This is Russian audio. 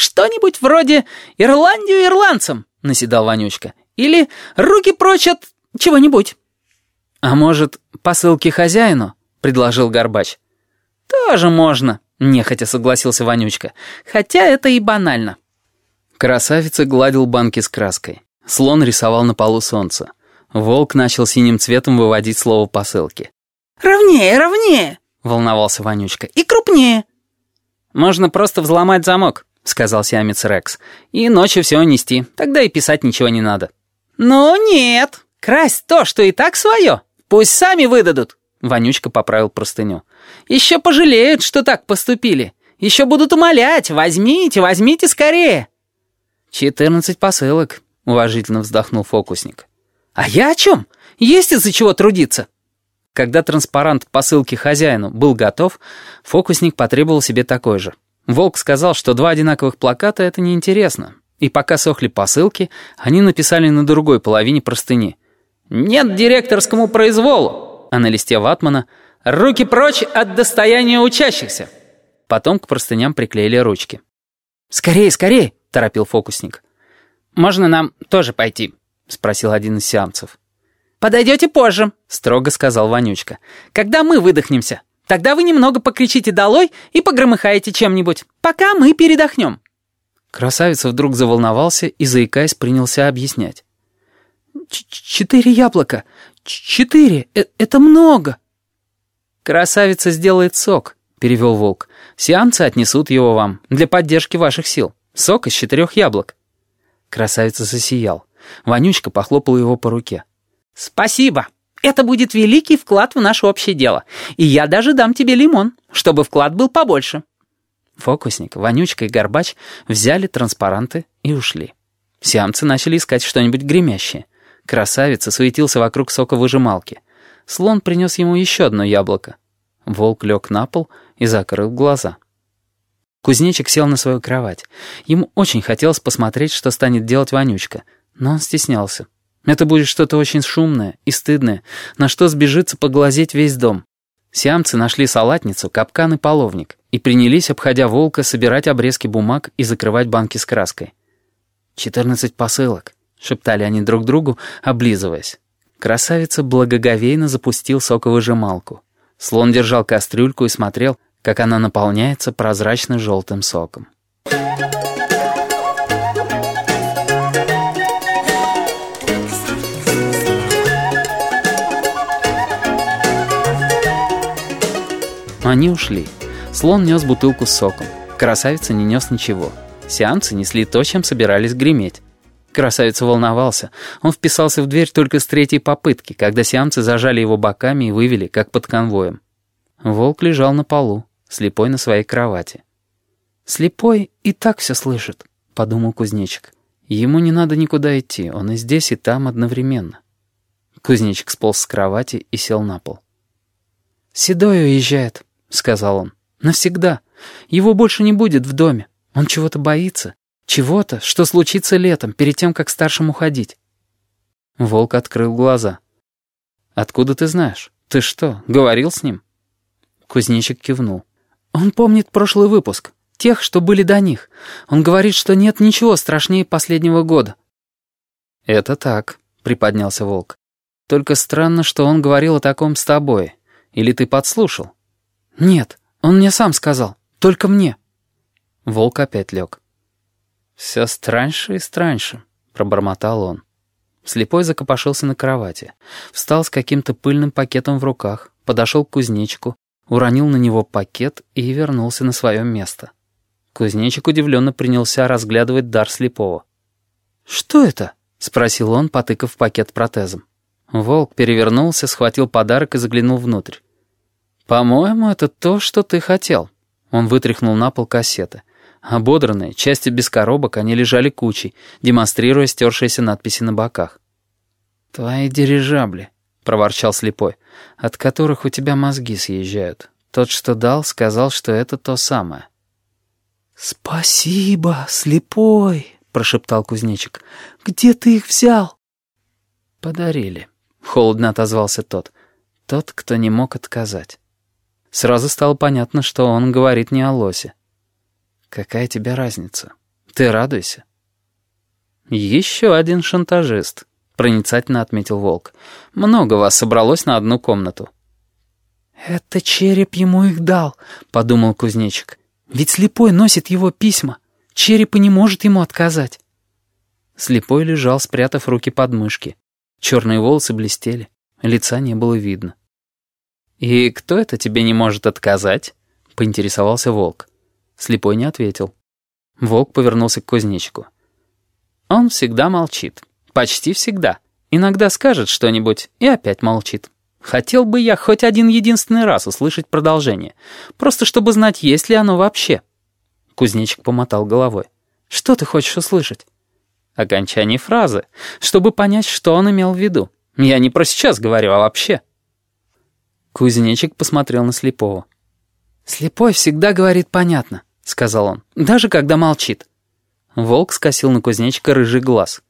«Что-нибудь вроде «Ирландию ирландцам», — наседал Вонючка. «Или «Руки прочь от чего-нибудь». «А может, посылки хозяину?» — предложил Горбач. «Тоже можно», — нехотя согласился Вонючка. «Хотя это и банально». Красавица гладил банки с краской. Слон рисовал на полу солнце. Волк начал синим цветом выводить слово посылки. «Ровнее, ровнее!» — волновался Вонючка. «И крупнее!» «Можно просто взломать замок», — сказал сиамец Рекс. «И ночью все унести. Тогда и писать ничего не надо». «Ну нет! Красть то, что и так свое. Пусть сами выдадут!» Вонючка поправил простыню. «Еще пожалеют, что так поступили. Еще будут умолять. Возьмите, возьмите скорее!» «Четырнадцать посылок», — уважительно вздохнул фокусник. «А я о чем? Есть из-за чего трудиться!» Когда транспарант посылки хозяину был готов, фокусник потребовал себе такой же. Волк сказал, что два одинаковых плаката — это неинтересно. И пока сохли посылки, они написали на другой половине простыни. «Нет директорскому произволу!» А на листе ватмана «Руки прочь от достояния учащихся!» Потом к простыням приклеили ручки. «Скорее, скорее!» — торопил фокусник. «Можно нам тоже пойти?» — спросил один из сиамцев. «Подойдете позже», — строго сказал Вонючка. «Когда мы выдохнемся, тогда вы немного покричите долой и погромыхаете чем-нибудь, пока мы передохнем». Красавица вдруг заволновался и, заикаясь, принялся объяснять. «Четыре яблока! Четыре! Э Это много!» «Красавица сделает сок», — перевел волк. «Сеансы отнесут его вам для поддержки ваших сил. Сок из четырех яблок». Красавица засиял. Вонючка похлопал его по руке. «Спасибо. Это будет великий вклад в наше общее дело. И я даже дам тебе лимон, чтобы вклад был побольше». Фокусник, Вонючка и Горбач взяли транспаранты и ушли. Сиамцы начали искать что-нибудь гремящее. Красавица суетился вокруг соковыжималки. Слон принес ему еще одно яблоко. Волк лег на пол и закрыл глаза. Кузнечик сел на свою кровать. Ему очень хотелось посмотреть, что станет делать Вонючка, но он стеснялся. Это будет что-то очень шумное и стыдное, на что сбежится поглазеть весь дом. Сиамцы нашли салатницу, капкан и половник и принялись, обходя волка, собирать обрезки бумаг и закрывать банки с краской. «Четырнадцать посылок», — шептали они друг другу, облизываясь. Красавица благоговейно запустил соковыжималку. Слон держал кастрюльку и смотрел, как она наполняется прозрачно-желтым соком. Они ушли. Слон нес бутылку с соком. Красавица не нес ничего. Сеансы несли то, чем собирались греметь. Красавица волновался. Он вписался в дверь только с третьей попытки, когда сеансы зажали его боками и вывели, как под конвоем. Волк лежал на полу, слепой на своей кровати. «Слепой и так все слышит», — подумал кузнечик. «Ему не надо никуда идти, он и здесь, и там одновременно». Кузнечик сполз с кровати и сел на пол. «Седой уезжает», — сказал он. «Навсегда. Его больше не будет в доме. Он чего-то боится. Чего-то, что случится летом, перед тем, как старшим уходить». Волк открыл глаза. «Откуда ты знаешь? Ты что, говорил с ним?» Кузнечик кивнул. «Он помнит прошлый выпуск. Тех, что были до них. Он говорит, что нет ничего страшнее последнего года». «Это так», — приподнялся Волк. «Только странно, что он говорил о таком с тобой. Или ты подслушал?» «Нет, он мне сам сказал. Только мне». Волк опять лег. «Все страньше и страньше», — пробормотал он. Слепой закопошился на кровати, встал с каким-то пыльным пакетом в руках, подошел к кузнечику, уронил на него пакет и вернулся на свое место. Кузнечик удивленно принялся разглядывать дар слепого. «Что это?» — спросил он, потыкав пакет протезом. Волк перевернулся, схватил подарок и заглянул внутрь. «По-моему, это то, что ты хотел». Он вытряхнул на пол кассеты. Ободранные, части без коробок, они лежали кучей, демонстрируя стершиеся надписи на боках. «Твои дирижабли», — проворчал слепой, — «от которых у тебя мозги съезжают. Тот, что дал, сказал, что это то самое». «Спасибо, слепой», — прошептал кузнечик. «Где ты их взял?» «Подарили», — холодно отозвался тот. Тот, кто не мог отказать. Сразу стало понятно, что он говорит не о лосе. «Какая тебе разница? Ты радуйся». «Еще один шантажист», — проницательно отметил Волк. «Много вас собралось на одну комнату». «Это череп ему их дал», — подумал кузнечик. «Ведь слепой носит его письма. Череп и не может ему отказать». Слепой лежал, спрятав руки под мышки. Черные волосы блестели, лица не было видно. «И кто это тебе не может отказать?» — поинтересовался волк. Слепой не ответил. Волк повернулся к кузнечику. «Он всегда молчит. Почти всегда. Иногда скажет что-нибудь и опять молчит. Хотел бы я хоть один единственный раз услышать продолжение. Просто чтобы знать, есть ли оно вообще». Кузнечик помотал головой. «Что ты хочешь услышать?» «Окончание фразы, чтобы понять, что он имел в виду. Я не про сейчас говорю, а вообще». Кузнечик посмотрел на Слепого. «Слепой всегда говорит понятно», — сказал он, — «даже когда молчит». Волк скосил на кузнечика рыжий глаз.